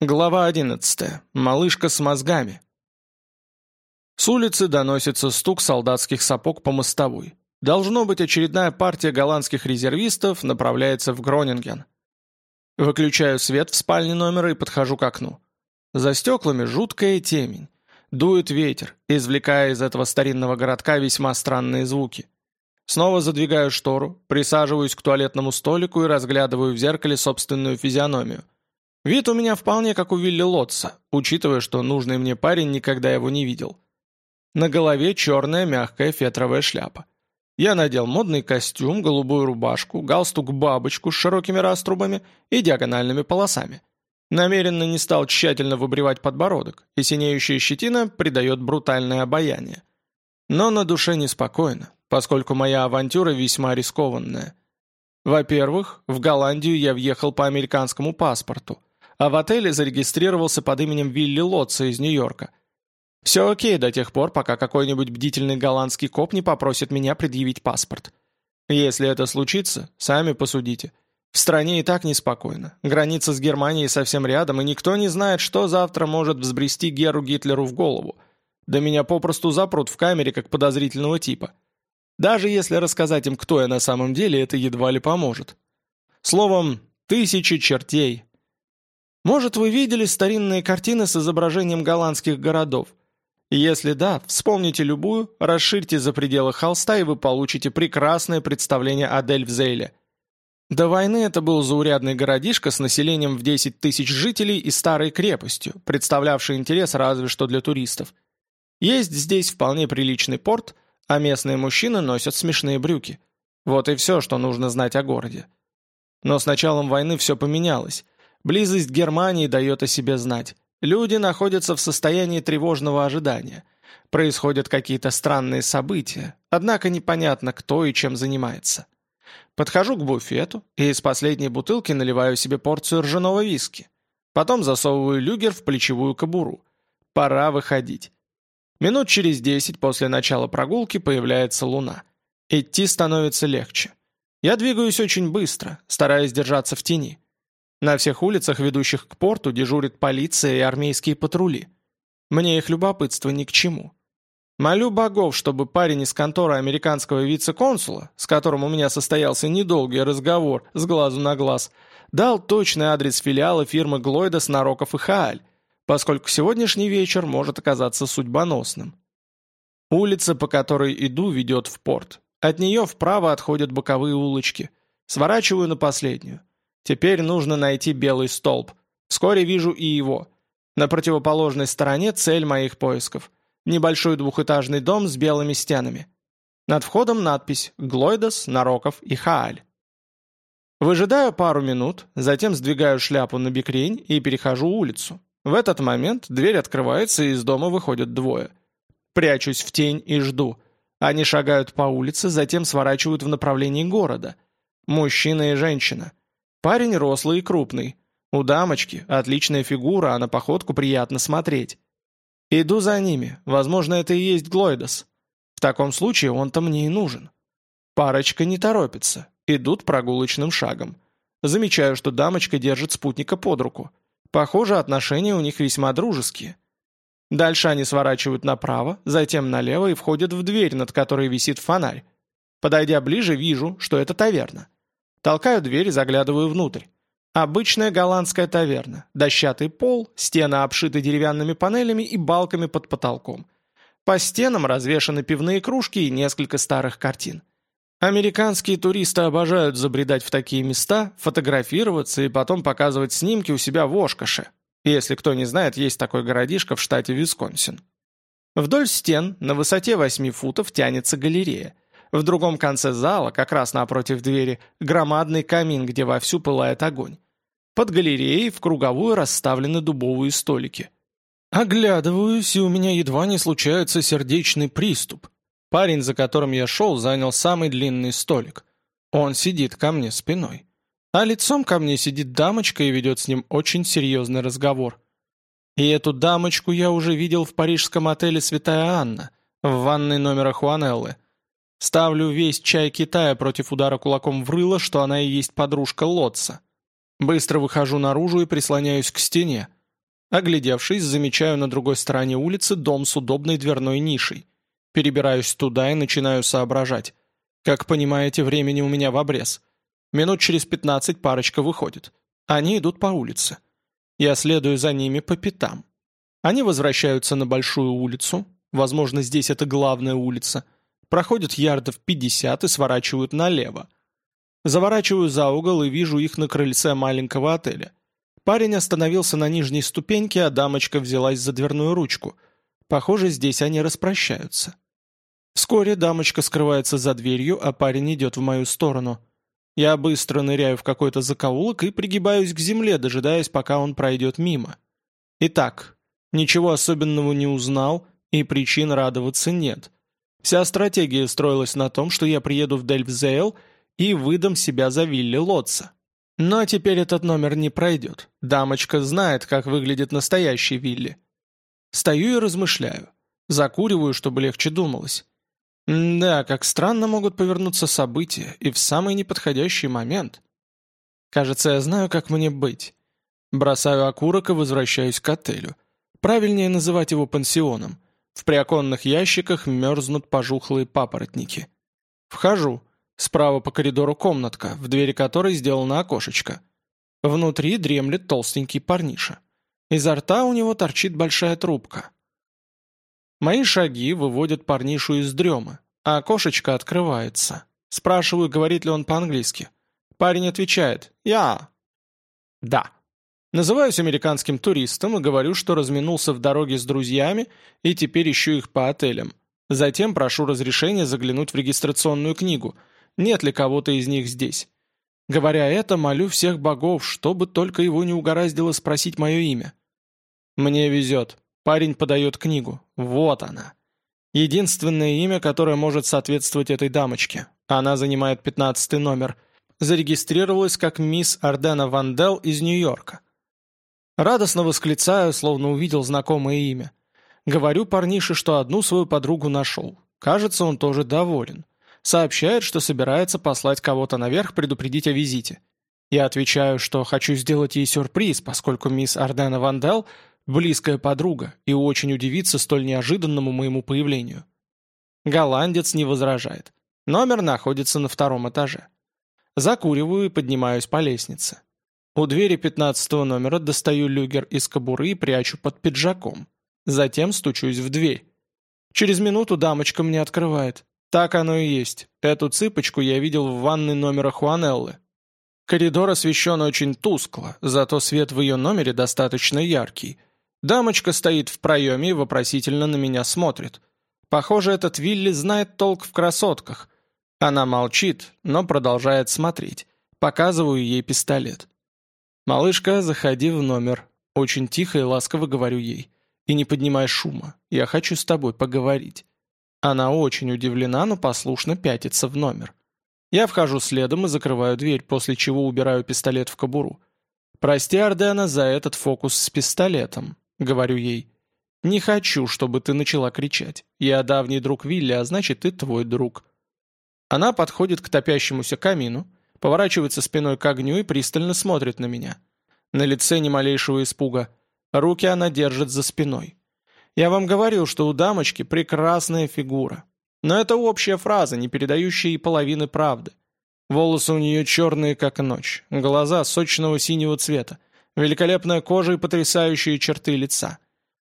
Глава 11. Малышка с мозгами. С улицы доносится стук солдатских сапог по мостовой. Должно быть, очередная партия голландских резервистов направляется в Гронинген. Выключаю свет в спальне номера и подхожу к окну. За стеклами жуткая темень. Дует ветер, извлекая из этого старинного городка весьма странные звуки. Снова задвигаю штору, присаживаюсь к туалетному столику и разглядываю в зеркале собственную физиономию – Вид у меня вполне как у Вилли Лотца, учитывая, что нужный мне парень никогда его не видел. На голове черная мягкая фетровая шляпа. Я надел модный костюм, голубую рубашку, галстук-бабочку с широкими раструбами и диагональными полосами. Намеренно не стал тщательно выбривать подбородок, и синеющая щетина придает брутальное обаяние. Но на душе неспокойно, поскольку моя авантюра весьма рискованная. Во-первых, в Голландию я въехал по американскому паспорту – а в отеле зарегистрировался под именем Вилли Лотца из Нью-Йорка. Все окей до тех пор, пока какой-нибудь бдительный голландский коп не попросит меня предъявить паспорт. Если это случится, сами посудите. В стране и так неспокойно. Граница с Германией совсем рядом, и никто не знает, что завтра может взбрести Геру Гитлеру в голову. Да меня попросту запрут в камере как подозрительного типа. Даже если рассказать им, кто я на самом деле, это едва ли поможет. Словом, тысячи чертей, может, вы видели старинные картины с изображением голландских городов? Если да, вспомните любую, расширьте за пределы холста, и вы получите прекрасное представление о Дельфзейле. До войны это был заурядный городишко с населением в 10 тысяч жителей и старой крепостью, представлявший интерес разве что для туристов. Есть здесь вполне приличный порт, а местные мужчины носят смешные брюки. Вот и все, что нужно знать о городе. Но с началом войны все поменялось – Близость Германии дает о себе знать. Люди находятся в состоянии тревожного ожидания. Происходят какие-то странные события, однако непонятно, кто и чем занимается. Подхожу к буфету и из последней бутылки наливаю себе порцию ржаного виски. Потом засовываю люгер в плечевую кобуру. Пора выходить. Минут через десять после начала прогулки появляется луна. Идти становится легче. Я двигаюсь очень быстро, стараясь держаться в тени. На всех улицах, ведущих к порту, дежурит полиция и армейские патрули. Мне их любопытство ни к чему. Молю богов, чтобы парень из конторы американского вице-консула, с которым у меня состоялся недолгий разговор с глазу на глаз, дал точный адрес филиала фирмы Глойда, Снароков и Хааль, поскольку сегодняшний вечер может оказаться судьбоносным. Улица, по которой иду, ведет в порт. От нее вправо отходят боковые улочки. Сворачиваю на последнюю. Теперь нужно найти белый столб. Вскоре вижу и его. На противоположной стороне цель моих поисков. Небольшой двухэтажный дом с белыми стенами. Над входом надпись «Глойдос, Нароков и Хааль». Выжидаю пару минут, затем сдвигаю шляпу на бикрень и перехожу улицу. В этот момент дверь открывается, и из дома выходят двое. Прячусь в тень и жду. Они шагают по улице, затем сворачивают в направлении города. Мужчина и женщина. Парень рослый и крупный. У дамочки отличная фигура, а на походку приятно смотреть. Иду за ними, возможно, это и есть Глойдос. В таком случае он-то мне и нужен. Парочка не торопится, идут прогулочным шагом. Замечаю, что дамочка держит спутника под руку. Похоже, отношения у них весьма дружеские. Дальше они сворачивают направо, затем налево и входят в дверь, над которой висит фонарь. Подойдя ближе, вижу, что это таверна. Толкаю дверь и заглядываю внутрь. Обычная голландская таверна. Дощатый пол, стены обшиты деревянными панелями и балками под потолком. По стенам развешаны пивные кружки и несколько старых картин. Американские туристы обожают забредать в такие места, фотографироваться и потом показывать снимки у себя в Ошкаше. Если кто не знает, есть такой городишко в штате Висконсин. Вдоль стен на высоте 8 футов тянется галерея – в другом конце зала, как раз напротив двери, громадный камин, где вовсю пылает огонь. Под галереей в круговую расставлены дубовые столики. Оглядываюсь, и у меня едва не случается сердечный приступ. Парень, за которым я шел, занял самый длинный столик. Он сидит ко мне спиной. А лицом ко мне сидит дамочка и ведет с ним очень серьезный разговор. И эту дамочку я уже видел в парижском отеле «Святая Анна», в ванной номера Хуанеллы – Ставлю весь чай Китая против удара кулаком в рыло, что она и есть подружка Лотца. Быстро выхожу наружу и прислоняюсь к стене. Оглядевшись, замечаю на другой стороне улицы дом с удобной дверной нишей. Перебираюсь туда и начинаю соображать. Как понимаете, времени у меня в обрез. Минут через пятнадцать парочка выходит. Они идут по улице. Я следую за ними по пятам. Они возвращаются на большую улицу. Возможно, здесь это главная улица – проходят ярдов 50 и сворачивают налево. Заворачиваю за угол и вижу их на крыльце маленького отеля. Парень остановился на нижней ступеньке, а дамочка взялась за дверную ручку. Похоже, здесь они распрощаются. Вскоре дамочка скрывается за дверью, а парень идет в мою сторону. Я быстро ныряю в какой-то закоулок и пригибаюсь к земле, дожидаясь, пока он пройдет мимо. Итак, ничего особенного не узнал, и причин радоваться нет — Вся стратегия строилась на том, что я приеду в Дельфзейл и выдам себя за Вилли Лотца. Но теперь этот номер не пройдет. Дамочка знает, как выглядит настоящий Вилли. Стою и размышляю. Закуриваю, чтобы легче думалось. М да, как странно могут повернуться события, и в самый неподходящий момент. Кажется, я знаю, как мне быть. Бросаю окурок и возвращаюсь к отелю. Правильнее называть его пансионом – в приоконных ящиках мерзнут пожухлые папоротники. Вхожу. Справа по коридору комнатка, в двери которой сделано окошечко. Внутри дремлет толстенький парниша. Изо рта у него торчит большая трубка. Мои шаги выводят парнишу из дремы, а окошечко открывается. Спрашиваю, говорит ли он по-английски. Парень отвечает «Я». «Да». Называюсь американским туристом и говорю, что разминулся в дороге с друзьями и теперь ищу их по отелям. Затем прошу разрешения заглянуть в регистрационную книгу, нет ли кого-то из них здесь. Говоря это, молю всех богов, чтобы только его не угораздило спросить мое имя. Мне везет. Парень подает книгу. Вот она. Единственное имя, которое может соответствовать этой дамочке. Она занимает пятнадцатый номер. Зарегистрировалась как мисс Ардена Вандел из Нью-Йорка. Радостно восклицаю, словно увидел знакомое имя. Говорю парнише, что одну свою подругу нашел. Кажется, он тоже доволен. Сообщает, что собирается послать кого-то наверх предупредить о визите. Я отвечаю, что хочу сделать ей сюрприз, поскольку мисс Ардена Вандел – близкая подруга и очень удивится столь неожиданному моему появлению. Голландец не возражает. Номер находится на втором этаже. Закуриваю и поднимаюсь по лестнице. У двери пятнадцатого номера достаю люгер из кобуры и прячу под пиджаком. Затем стучусь в дверь. Через минуту дамочка мне открывает. Так оно и есть. Эту цыпочку я видел в ванной номера Хуанеллы. Коридор освещен очень тускло, зато свет в ее номере достаточно яркий. Дамочка стоит в проеме и вопросительно на меня смотрит. Похоже, этот Вилли знает толк в красотках. Она молчит, но продолжает смотреть. Показываю ей пистолет. «Малышка, заходи в номер». Очень тихо и ласково говорю ей. «И не поднимай шума. Я хочу с тобой поговорить». Она очень удивлена, но послушно пятится в номер. Я вхожу следом и закрываю дверь, после чего убираю пистолет в кобуру. «Прости, Ардена, за этот фокус с пистолетом», — говорю ей. «Не хочу, чтобы ты начала кричать. Я давний друг Вилли, а значит, ты твой друг». Она подходит к топящемуся камину, поворачивается спиной к огню и пристально смотрит на меня. На лице ни малейшего испуга. Руки она держит за спиной. Я вам говорил, что у дамочки прекрасная фигура. Но это общая фраза, не передающая и половины правды. Волосы у нее черные, как ночь, глаза сочного синего цвета, великолепная кожа и потрясающие черты лица.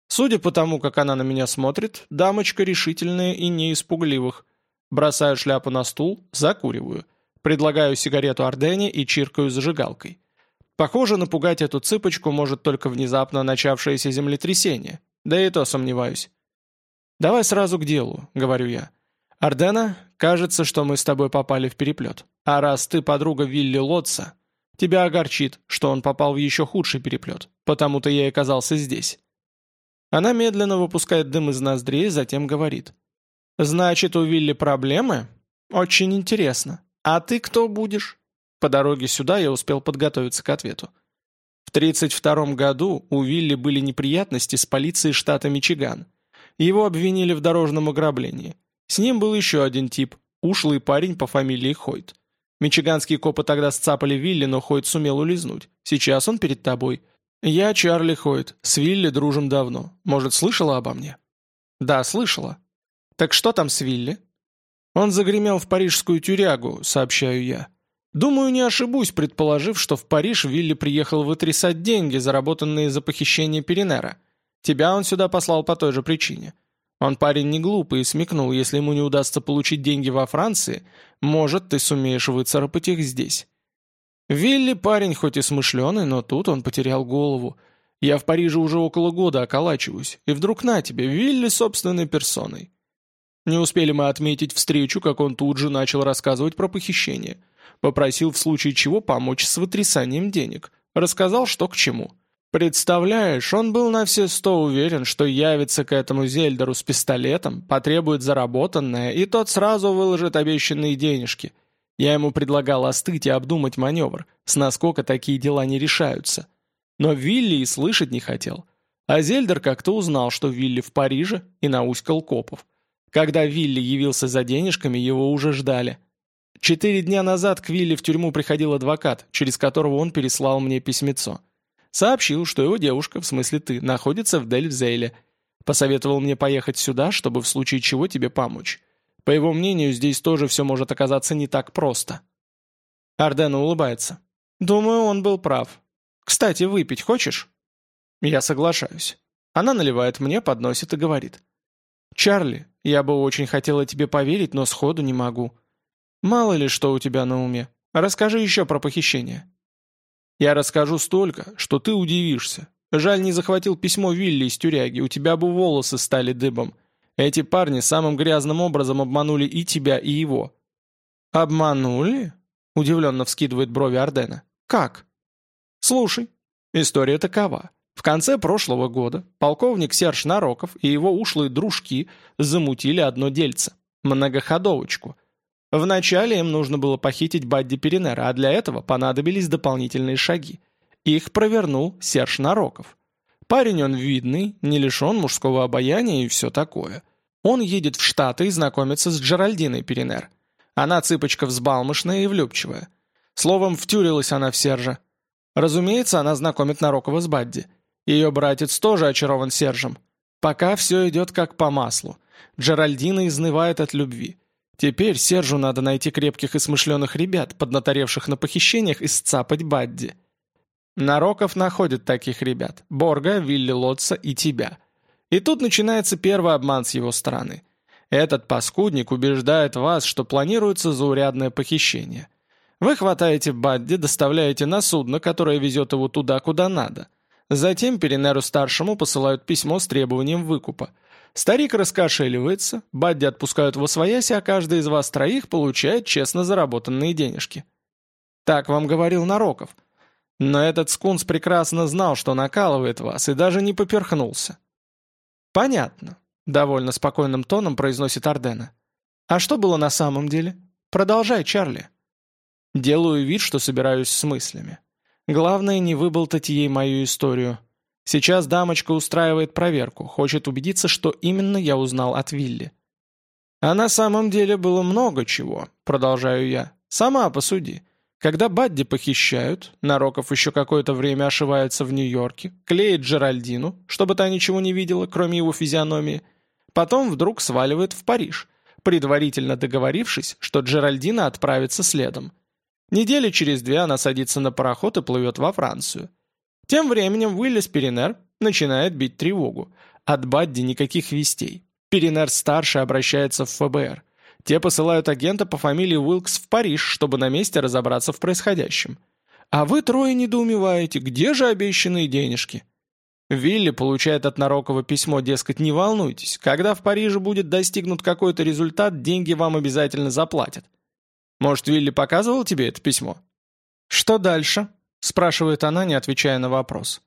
Судя по тому, как она на меня смотрит, дамочка решительная и не испугливых. Бросаю шляпу на стул, закуриваю – Предлагаю сигарету Ордене и чиркаю зажигалкой. Похоже, напугать эту цыпочку может только внезапно начавшееся землетрясение. Да и то сомневаюсь. «Давай сразу к делу», — говорю я. «Ордена, кажется, что мы с тобой попали в переплет. А раз ты подруга Вилли Лотса, тебя огорчит, что он попал в еще худший переплет, потому-то я и оказался здесь». Она медленно выпускает дым из ноздрей, затем говорит. «Значит, у Вилли проблемы? Очень интересно. «А ты кто будешь?» По дороге сюда я успел подготовиться к ответу. В 1932 году у Вилли были неприятности с полицией штата Мичиган. Его обвинили в дорожном ограблении. С ним был еще один тип – ушлый парень по фамилии Хойт. Мичиганские копы тогда сцапали Вилли, но Хойт сумел улизнуть. Сейчас он перед тобой. Я Чарли Хойт, с Вилли дружим давно. Может, слышала обо мне? Да, слышала. Так что там с Вилли? Он загремел в парижскую тюрягу, сообщаю я. Думаю, не ошибусь, предположив, что в Париж Вилли приехал вытрясать деньги, заработанные за похищение Перенера. Тебя он сюда послал по той же причине. Он парень не глупый и смекнул, если ему не удастся получить деньги во Франции, может, ты сумеешь выцарапать их здесь. Вилли парень хоть и смышленый, но тут он потерял голову. Я в Париже уже около года околачиваюсь, и вдруг на тебе, Вилли собственной персоной. Не успели мы отметить встречу, как он тут же начал рассказывать про похищение. Попросил в случае чего помочь с вытрясанием денег. Рассказал, что к чему. Представляешь, он был на все сто уверен, что явится к этому Зельдеру с пистолетом, потребует заработанное, и тот сразу выложит обещанные денежки. Я ему предлагал остыть и обдумать маневр, с насколько такие дела не решаются. Но Вилли и слышать не хотел. А Зельдер как-то узнал, что Вилли в Париже, и науськал копов. Когда Вилли явился за денежками, его уже ждали. Четыре дня назад к Вилли в тюрьму приходил адвокат, через которого он переслал мне письмецо. Сообщил, что его девушка, в смысле ты, находится в Дельвзейле. Посоветовал мне поехать сюда, чтобы в случае чего тебе помочь. По его мнению, здесь тоже все может оказаться не так просто. Ардена улыбается. Думаю, он был прав. Кстати, выпить хочешь? Я соглашаюсь. Она наливает мне, подносит и говорит. «Чарли, я бы очень хотела тебе поверить, но сходу не могу. Мало ли что у тебя на уме. Расскажи еще про похищение». «Я расскажу столько, что ты удивишься. Жаль, не захватил письмо Вилли из тюряги, у тебя бы волосы стали дыбом. Эти парни самым грязным образом обманули и тебя, и его». «Обманули?» — удивленно вскидывает брови Ардена. «Как?» «Слушай, история такова. В конце прошлого года полковник Серж Нароков и его ушлые дружки замутили одно дельце – многоходовочку. Вначале им нужно было похитить Бадди Перенера, а для этого понадобились дополнительные шаги. Их провернул Серж Нароков. Парень он видный, не лишен мужского обаяния и все такое. Он едет в Штаты и знакомится с Джеральдиной Перенер. Она цыпочка взбалмошная и влюбчивая. Словом, втюрилась она в Сержа. Разумеется, она знакомит Нарокова с Бадди. Ее братец тоже очарован Сержем. Пока все идет как по маслу. Джеральдина изнывает от любви. Теперь Сержу надо найти крепких и смышленых ребят, поднаторевших на похищениях, и сцапать Бадди. Нароков находит таких ребят. Борга, Вилли Лотца и тебя. И тут начинается первый обман с его стороны. Этот паскудник убеждает вас, что планируется заурядное похищение. Вы хватаете Бадди, доставляете на судно, которое везет его туда, куда надо. Затем Перенеру-старшему посылают письмо с требованием выкупа. Старик раскошеливается, Бадди отпускают во своясь, а каждый из вас троих получает честно заработанные денежки. Так вам говорил Нароков. Но этот скунс прекрасно знал, что накалывает вас, и даже не поперхнулся. «Понятно», — довольно спокойным тоном произносит Ардена. «А что было на самом деле? Продолжай, Чарли». Делаю вид, что собираюсь с мыслями. Главное, не выболтать ей мою историю. Сейчас дамочка устраивает проверку, хочет убедиться, что именно я узнал от Вилли. «А на самом деле было много чего», — продолжаю я. «Сама посуди. Когда Бадди похищают, Нароков еще какое-то время ошивается в Нью-Йорке, клеит Джеральдину, чтобы та ничего не видела, кроме его физиономии, потом вдруг сваливает в Париж, предварительно договорившись, что Джеральдина отправится следом». Недели через две она садится на пароход и плывет во Францию. Тем временем Уиллис Перенер начинает бить тревогу. От Бадди никаких вестей. Перенер-старший обращается в ФБР. Те посылают агента по фамилии Уилкс в Париж, чтобы на месте разобраться в происходящем. А вы трое недоумеваете, где же обещанные денежки? Вилли получает от Нарокова письмо, дескать, не волнуйтесь, когда в Париже будет достигнут какой-то результат, деньги вам обязательно заплатят. Может, Вилли показывал тебе это письмо?» «Что дальше?» — спрашивает она, не отвечая на вопрос.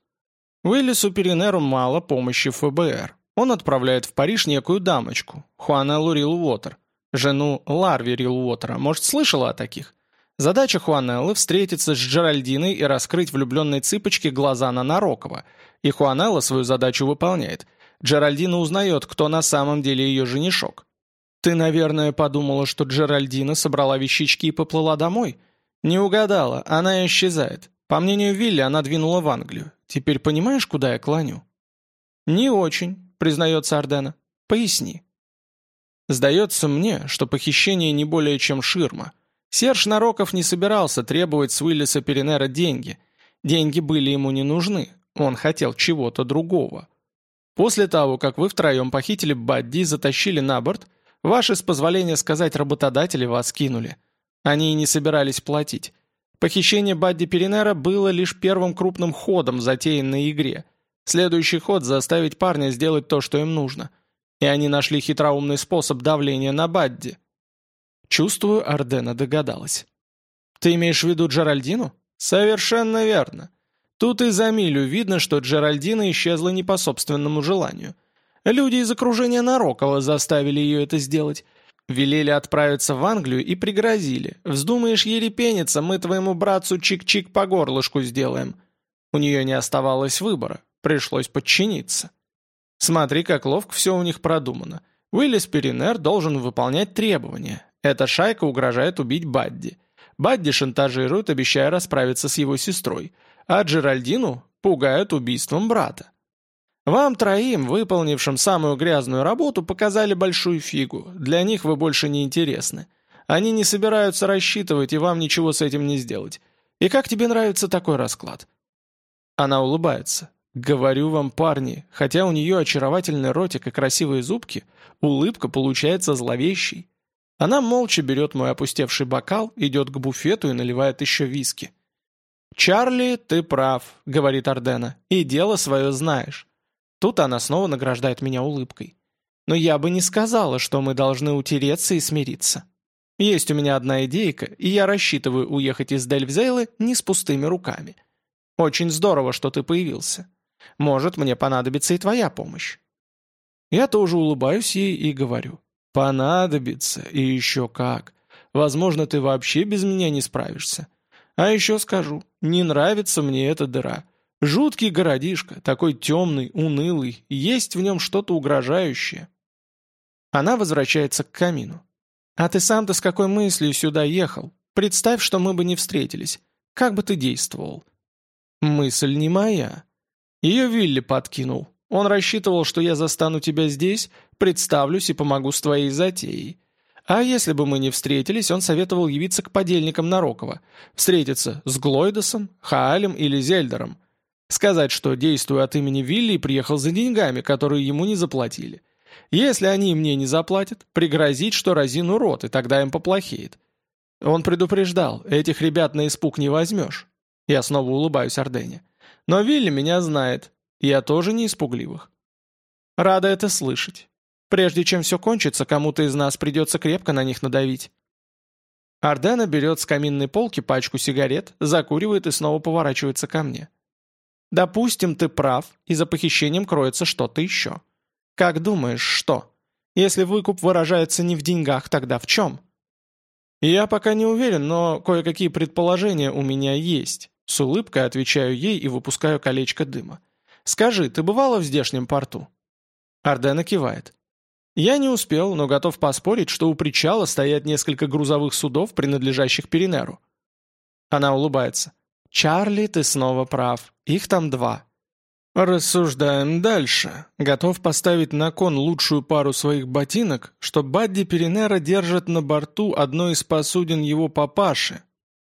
Уиллису Перенеру мало помощи ФБР. Он отправляет в Париж некую дамочку, Хуанеллу Рил Уотер, жену Ларви Рил Может, слышала о таких? Задача Хуанеллы – встретиться с Джеральдиной и раскрыть влюбленной цыпочке глаза на Нарокова. И Хуанелла свою задачу выполняет. Джеральдина узнает, кто на самом деле ее женишок. «Ты, наверное, подумала, что Джеральдина собрала вещички и поплыла домой?» «Не угадала, она исчезает. По мнению Вилли, она двинула в Англию. Теперь понимаешь, куда я клоню?» «Не очень», — признается Ардена. «Поясни». «Сдается мне, что похищение не более чем ширма. Серж Нароков не собирался требовать с Уиллиса Перенера деньги. Деньги были ему не нужны, он хотел чего-то другого. После того, как вы втроем похитили Бадди и затащили на борт, Ваши, с позволения сказать, работодатели вас кинули. Они и не собирались платить. Похищение Бадди Перинера было лишь первым крупным ходом, затеянной игре. Следующий ход – заставить парня сделать то, что им нужно. И они нашли хитроумный способ давления на Бадди. Чувствую, Ардена догадалась. «Ты имеешь в виду Джеральдину?» «Совершенно верно. Тут и за милю видно, что Джеральдина исчезла не по собственному желанию – Люди из окружения Нарокова заставили ее это сделать. Велели отправиться в Англию и пригрозили. «Вздумаешь ерепениться, мы твоему братцу чик-чик по горлышку сделаем». У нее не оставалось выбора, пришлось подчиниться. Смотри, как ловко все у них продумано. Уиллис Перинер должен выполнять требования. Эта шайка угрожает убить Бадди. Бадди шантажируют, обещая расправиться с его сестрой. А Джеральдину пугают убийством брата. Вам троим, выполнившим самую грязную работу, показали большую фигу. Для них вы больше не интересны. Они не собираются рассчитывать, и вам ничего с этим не сделать. И как тебе нравится такой расклад?» Она улыбается. «Говорю вам, парни, хотя у нее очаровательный ротик и красивые зубки, улыбка получается зловещей. Она молча берет мой опустевший бокал, идет к буфету и наливает еще виски. «Чарли, ты прав», — говорит Ардена, — «и дело свое знаешь. Тут она снова награждает меня улыбкой. Но я бы не сказала, что мы должны утереться и смириться. Есть у меня одна идейка, и я рассчитываю уехать из Дельвзейлы не с пустыми руками. Очень здорово, что ты появился. Может, мне понадобится и твоя помощь. Я тоже улыбаюсь ей и говорю. Понадобится, и еще как. Возможно, ты вообще без меня не справишься. А еще скажу, не нравится мне эта дыра. Жуткий городишко, такой темный, унылый, есть в нем что-то угрожающее. Она возвращается к камину. «А ты сам-то с какой мыслью сюда ехал? Представь, что мы бы не встретились. Как бы ты действовал?» «Мысль не моя». Ее Вилли подкинул. Он рассчитывал, что я застану тебя здесь, представлюсь и помогу с твоей затеей. А если бы мы не встретились, он советовал явиться к подельникам Нарокова. Встретиться с Глойдосом, Хаалем или Зельдером – Сказать, что, действуя от имени Вилли, приехал за деньгами, которые ему не заплатили. Если они мне не заплатят, пригрозить, что разину рот, и тогда им поплохеет. Он предупреждал, этих ребят на испуг не возьмешь. Я снова улыбаюсь Ордене. Но Вилли меня знает. Я тоже не испугливых. Рада это слышать. Прежде чем все кончится, кому-то из нас придется крепко на них надавить. Ордена берет с каминной полки пачку сигарет, закуривает и снова поворачивается ко мне. Допустим, ты прав, и за похищением кроется что-то еще. Как думаешь, что? Если выкуп выражается не в деньгах, тогда в чем? Я пока не уверен, но кое-какие предположения у меня есть. С улыбкой отвечаю ей и выпускаю колечко дыма. Скажи, ты бывала в здешнем порту? Ардена кивает. Я не успел, но готов поспорить, что у причала стоят несколько грузовых судов, принадлежащих Перинеру. Она улыбается. «Чарли, ты снова прав. Их там два». «Рассуждаем дальше. Готов поставить на кон лучшую пару своих ботинок, что Бадди Перенера держит на борту одной из посудин его папаши.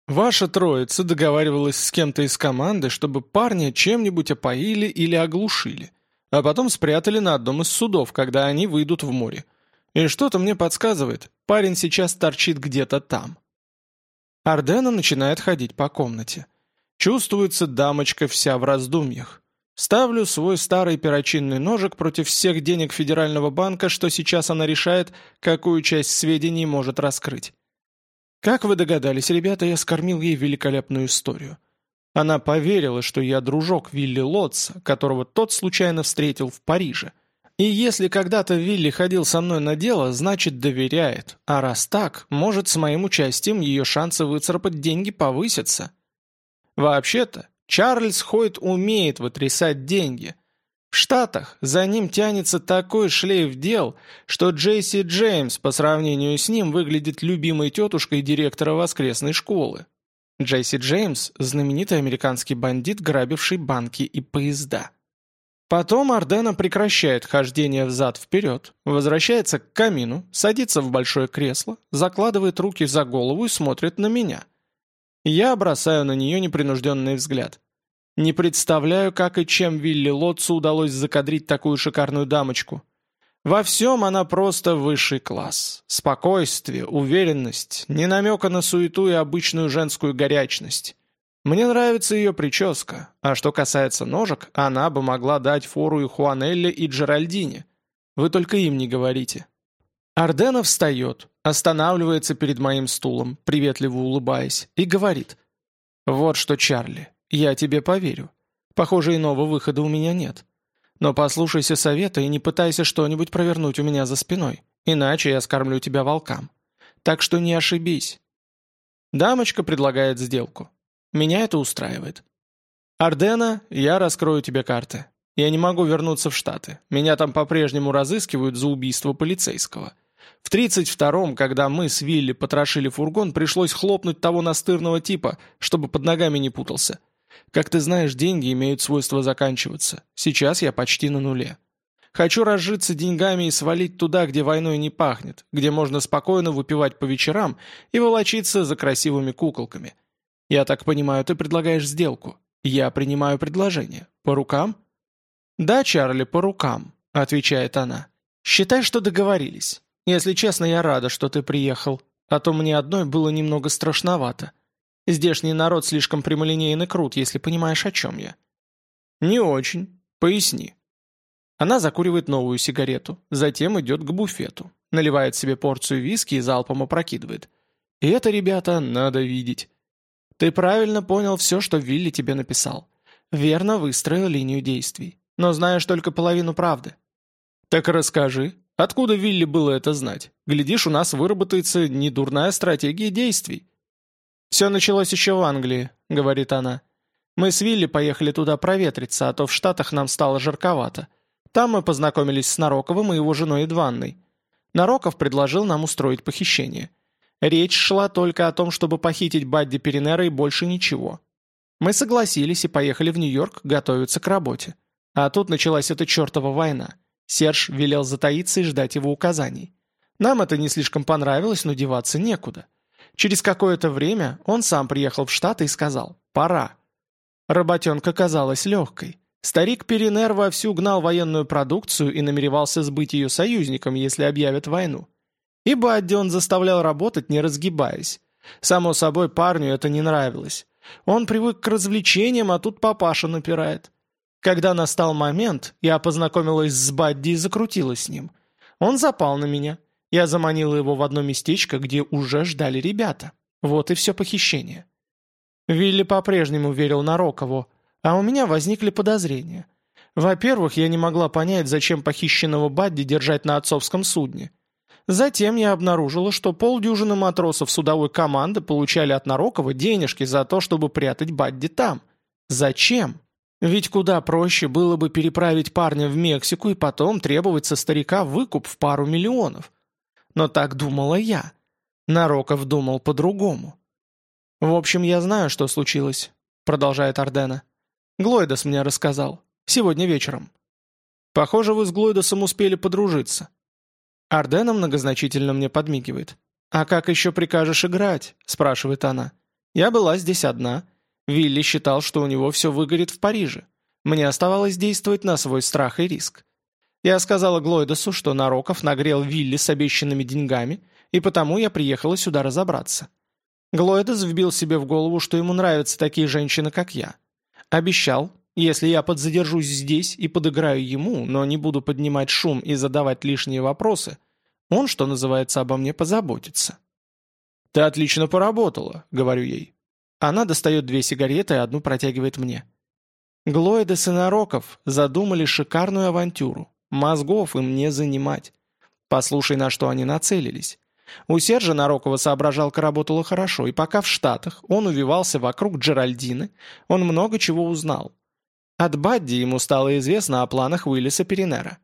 Ваша троица договаривалась с кем-то из команды, чтобы парня чем-нибудь опоили или оглушили, а потом спрятали на одном из судов, когда они выйдут в море. И что-то мне подсказывает, парень сейчас торчит где-то там». Ардена начинает ходить по комнате. Чувствуется дамочка вся в раздумьях. Ставлю свой старый перочинный ножик против всех денег Федерального банка, что сейчас она решает, какую часть сведений может раскрыть. Как вы догадались, ребята, я скормил ей великолепную историю. Она поверила, что я дружок Вилли Лотца, которого тот случайно встретил в Париже. И если когда-то Вилли ходил со мной на дело, значит доверяет. А раз так, может с моим участием ее шансы выцарапать деньги повысятся. Вообще-то, Чарльз Хойт умеет вытрясать деньги. В Штатах за ним тянется такой шлейф дел, что Джейси Джеймс по сравнению с ним выглядит любимой тетушкой директора воскресной школы. Джейси Джеймс – знаменитый американский бандит, грабивший банки и поезда. Потом Ардена прекращает хождение взад-вперед, возвращается к камину, садится в большое кресло, закладывает руки за голову и смотрит на меня – я бросаю на нее непринужденный взгляд. Не представляю, как и чем Вилли Лотцу удалось закадрить такую шикарную дамочку. Во всем она просто высший класс. Спокойствие, уверенность, не намека на суету и обычную женскую горячность. Мне нравится ее прическа, а что касается ножек, она бы могла дать фору и Хуанелле, и Джеральдине. Вы только им не говорите. Ардена встает, останавливается перед моим стулом, приветливо улыбаясь, и говорит. «Вот что, Чарли, я тебе поверю. Похоже, иного выхода у меня нет. Но послушайся совета и не пытайся что-нибудь провернуть у меня за спиной, иначе я скормлю тебя волкам. Так что не ошибись». Дамочка предлагает сделку. Меня это устраивает. «Ардена, я раскрою тебе карты. Я не могу вернуться в Штаты. Меня там по-прежнему разыскивают за убийство полицейского». В 32-м, когда мы с Вилли потрошили фургон, пришлось хлопнуть того настырного типа, чтобы под ногами не путался. Как ты знаешь, деньги имеют свойство заканчиваться. Сейчас я почти на нуле. Хочу разжиться деньгами и свалить туда, где войной не пахнет, где можно спокойно выпивать по вечерам и волочиться за красивыми куколками. Я так понимаю, ты предлагаешь сделку. Я принимаю предложение. По рукам? «Да, Чарли, по рукам», — отвечает она. «Считай, что договорились. Если честно, я рада, что ты приехал, а то мне одной было немного страшновато. Здешний народ слишком прямолинейный и крут, если понимаешь, о чем я». «Не очень. Поясни». Она закуривает новую сигарету, затем идет к буфету, наливает себе порцию виски и залпом опрокидывает. И это, ребята, надо видеть. Ты правильно понял все, что Вилли тебе написал. Верно выстроил линию действий, но знаешь только половину правды. Так расскажи. Откуда Вилли было это знать? Глядишь, у нас выработается недурная стратегия действий. «Все началось еще в Англии», — говорит она. «Мы с Вилли поехали туда проветриться, а то в Штатах нам стало жарковато. Там мы познакомились с Нароковым и его женой Эдванной. Нароков предложил нам устроить похищение. Речь шла только о том, чтобы похитить Бадди Перенера и больше ничего. Мы согласились и поехали в Нью-Йорк готовиться к работе. А тут началась эта чертова война. Серж велел затаиться и ждать его указаний. Нам это не слишком понравилось, но деваться некуда. Через какое-то время он сам приехал в Штаты и сказал «пора». Работенка казалась легкой. Старик Перенер вовсю гнал военную продукцию и намеревался сбыть ее союзникам, если объявят войну. И Бадди он заставлял работать, не разгибаясь. Само собой, парню это не нравилось. Он привык к развлечениям, а тут папаша напирает. Когда настал момент, я познакомилась с Бадди и закрутила с ним. Он запал на меня. Я заманила его в одно местечко, где уже ждали ребята. Вот и все похищение. Вилли по-прежнему верил на Рокову, а у меня возникли подозрения. Во-первых, я не могла понять, зачем похищенного Бадди держать на отцовском судне. Затем я обнаружила, что полдюжины матросов судовой команды получали от Нарокова денежки за то, чтобы прятать Бадди там. Зачем? Ведь куда проще было бы переправить парня в Мексику и потом требовать со старика выкуп в пару миллионов. Но так думала я. Нароков думал по-другому. «В общем, я знаю, что случилось», — продолжает Ардена. «Глойдос мне рассказал. Сегодня вечером». «Похоже, вы с Глойдосом успели подружиться». Ардена многозначительно мне подмигивает. «А как еще прикажешь играть?» — спрашивает она. «Я была здесь одна». Вилли считал, что у него все выгорит в Париже. Мне оставалось действовать на свой страх и риск. Я сказала Глойдосу, что Нароков нагрел Вилли с обещанными деньгами, и потому я приехала сюда разобраться. Глойдос вбил себе в голову, что ему нравятся такие женщины, как я. Обещал, если я подзадержусь здесь и подыграю ему, но не буду поднимать шум и задавать лишние вопросы, он, что называется, обо мне позаботится. «Ты отлично поработала», — говорю ей. Она достает две сигареты и одну протягивает мне. Глоиды сынороков задумали шикарную авантюру. Мозгов им не занимать. Послушай, на что они нацелились. У Сержа Нарокова соображалка работала хорошо, и пока в Штатах он увивался вокруг Джеральдины, он много чего узнал. От Бадди ему стало известно о планах Уиллиса Перенера.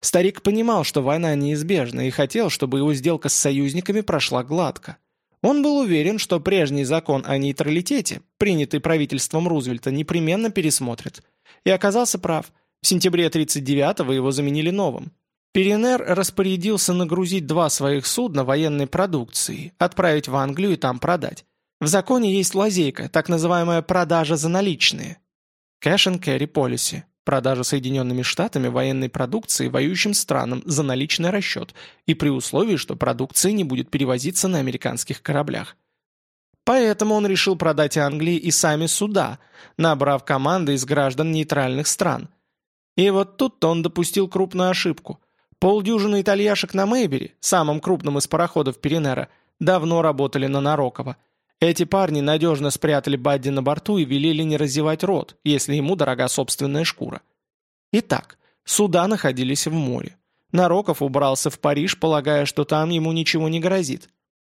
Старик понимал, что война неизбежна, и хотел, чтобы его сделка с союзниками прошла гладко. Он был уверен, что прежний закон о нейтралитете, принятый правительством Рузвельта, непременно пересмотрит. И оказался прав. В сентябре 1939-го его заменили новым. Перенер распорядился нагрузить два своих судна военной продукцией, отправить в Англию и там продать. В законе есть лазейка, так называемая продажа за наличные. Cash and Carry Policy продажа Соединенными Штатами военной продукции воюющим странам за наличный расчет и при условии, что продукция не будет перевозиться на американских кораблях. Поэтому он решил продать Англии и сами суда, набрав команды из граждан нейтральных стран. И вот тут он допустил крупную ошибку. Полдюжины итальяшек на Мейбере, самом крупном из пароходов Перенера, давно работали на Нарокова – эти парни надежно спрятали Бадди на борту и велели не разевать рот, если ему дорога собственная шкура. Итак, суда находились в море. Нароков убрался в Париж, полагая, что там ему ничего не грозит.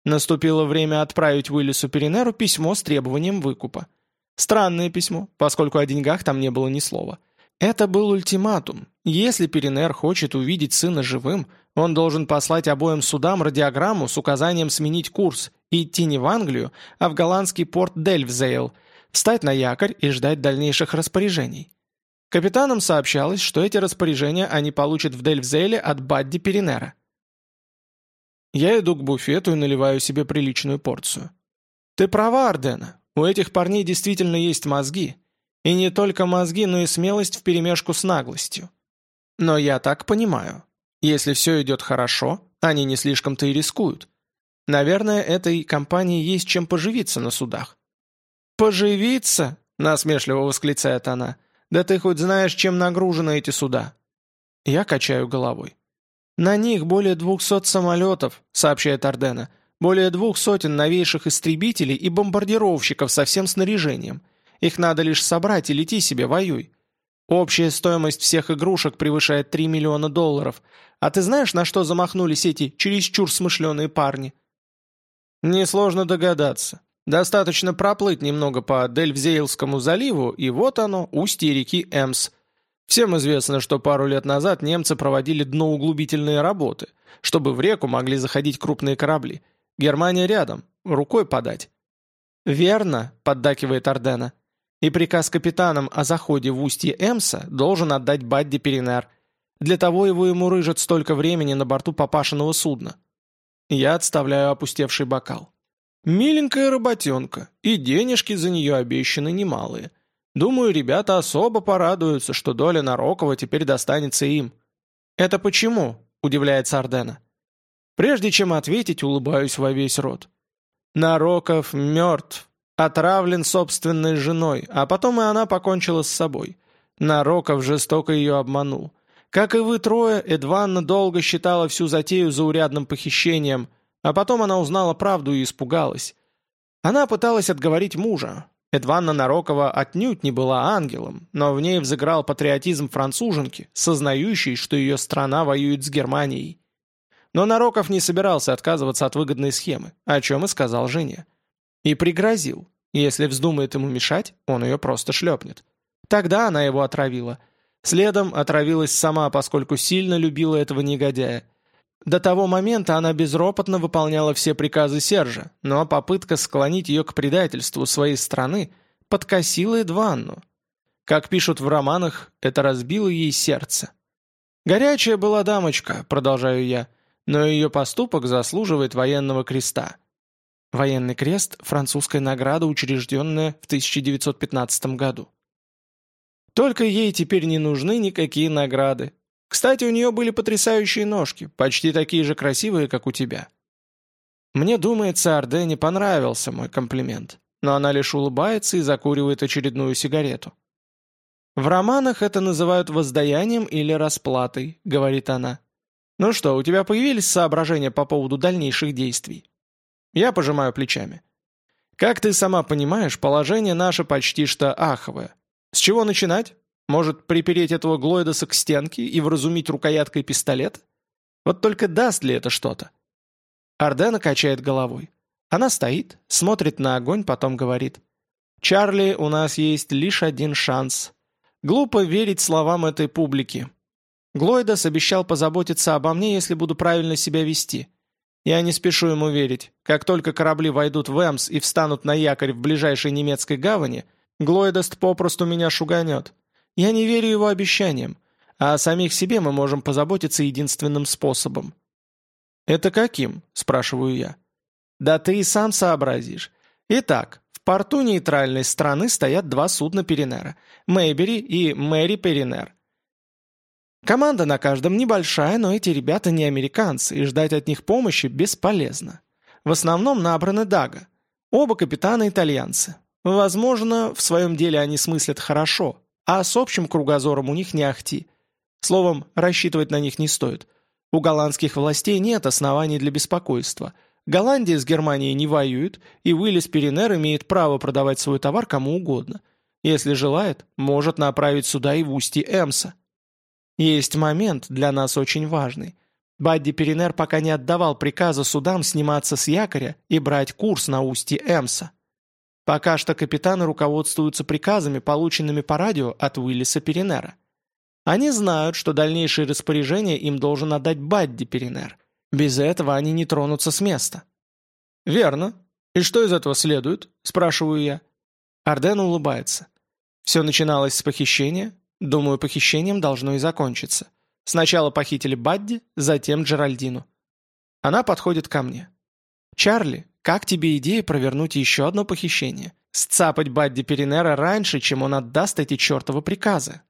Наступило время отправить Уиллису Перенеру письмо с требованием выкупа. Странное письмо, поскольку о деньгах там не было ни слова. Это был ультиматум. Если Перенер хочет увидеть сына живым, он должен послать обоим судам радиограмму с указанием сменить курс идти не в Англию, а в голландский порт Дельвзейл, встать на якорь и ждать дальнейших распоряжений. Капитанам сообщалось, что эти распоряжения они получат в Дельвзейле от Бадди Перинера. Я иду к буфету и наливаю себе приличную порцию. Ты права, Ардена, у этих парней действительно есть мозги. И не только мозги, но и смелость вперемешку с наглостью. Но я так понимаю. Если все идет хорошо, они не слишком-то и рискуют. Наверное, этой компании есть чем поживиться на судах». «Поживиться?» — насмешливо восклицает она. «Да ты хоть знаешь, чем нагружены эти суда?» Я качаю головой. «На них более двухсот самолетов», — сообщает Ордена. «Более двух сотен новейших истребителей и бомбардировщиков со всем снаряжением. Их надо лишь собрать и лети себе, воюй. Общая стоимость всех игрушек превышает 3 миллиона долларов. А ты знаешь, на что замахнулись эти чересчур смышленые парни?» Несложно догадаться. Достаточно проплыть немного по Дельвзейлскому заливу, и вот оно, устье реки Эмс. Всем известно, что пару лет назад немцы проводили дноуглубительные работы, чтобы в реку могли заходить крупные корабли. Германия рядом, рукой подать. «Верно», — поддакивает Ордена. «И приказ капитанам о заходе в устье Эмса должен отдать Бадди Перинер. Для того его ему мурыжат столько времени на борту папашиного судна. Я отставляю опустевший бокал. Миленькая работенка, и денежки за нее обещаны немалые. Думаю, ребята особо порадуются, что доля Нарокова теперь достанется им. «Это почему?» – удивляется Ардена. Прежде чем ответить, улыбаюсь во весь рот. Нароков мертв, отравлен собственной женой, а потом и она покончила с собой. Нароков жестоко ее обманул. Как и вы трое, Эдванна долго считала всю затею заурядным похищением, а потом она узнала правду и испугалась. Она пыталась отговорить мужа. Эдванна Нарокова отнюдь не была ангелом, но в ней взыграл патриотизм француженки, сознающей, что ее страна воюет с Германией. Но Нароков не собирался отказываться от выгодной схемы, о чем и сказал жене. И пригрозил. Если вздумает ему мешать, он ее просто шлепнет. Тогда она его отравила – Следом отравилась сама, поскольку сильно любила этого негодяя. До того момента она безропотно выполняла все приказы Сержа, но попытка склонить ее к предательству своей страны подкосила Эдванну. Как пишут в романах, это разбило ей сердце. «Горячая была дамочка», — продолжаю я, «но ее поступок заслуживает военного креста». Военный крест – французская награда, учрежденная в 1915 году. Только ей теперь не нужны никакие награды. Кстати, у нее были потрясающие ножки, почти такие же красивые, как у тебя. Мне думается, Арде не понравился мой комплимент, но она лишь улыбается и закуривает очередную сигарету. «В романах это называют воздаянием или расплатой», — говорит она. «Ну что, у тебя появились соображения по поводу дальнейших действий?» Я пожимаю плечами. «Как ты сама понимаешь, положение наше почти что аховое. С чего начинать? Может, припереть этого Глойдоса к стенке и вразумить рукояткой пистолет? Вот только даст ли это что-то? Ардена качает головой. Она стоит, смотрит на огонь, потом говорит. «Чарли, у нас есть лишь один шанс. Глупо верить словам этой публики. Глойдос обещал позаботиться обо мне, если буду правильно себя вести. Я не спешу ему верить. Как только корабли войдут в Эмс и встанут на якорь в ближайшей немецкой гавани, Глойдест попросту меня шуганет. Я не верю его обещаниям, а о самих себе мы можем позаботиться единственным способом». «Это каким?» – спрашиваю я. «Да ты и сам сообразишь. Итак, в порту нейтральной страны стоят два судна Перенера – Мэйбери и Мэри Перенер. Команда на каждом небольшая, но эти ребята не американцы, и ждать от них помощи бесполезно. В основном набраны Дага. Оба капитана итальянцы. Возможно, в своем деле они смыслят хорошо, а с общим кругозором у них не ахти. Словом, рассчитывать на них не стоит. У голландских властей нет оснований для беспокойства. Голландия с Германией не воюет, и Уиллис Перенер имеет право продавать свой товар кому угодно. Если желает, может направить сюда и в устье Эмса. Есть момент, для нас очень важный. Бадди Перенер пока не отдавал приказа судам сниматься с якоря и брать курс на устье Эмса. Пока что капитаны руководствуются приказами, полученными по радио от Уиллиса Перенера. Они знают, что дальнейшие распоряжения им должен отдать Бадди Перенер. Без этого они не тронутся с места. «Верно. И что из этого следует?» – спрашиваю я. Арден улыбается. Все начиналось с похищения. Думаю, похищением должно и закончиться. Сначала похитили Бадди, затем Джеральдину. Она подходит ко мне. «Чарли, как тебе идея провернуть еще одно похищение? Сцапать Бадди Перенера раньше, чем он отдаст эти чертовы приказы?»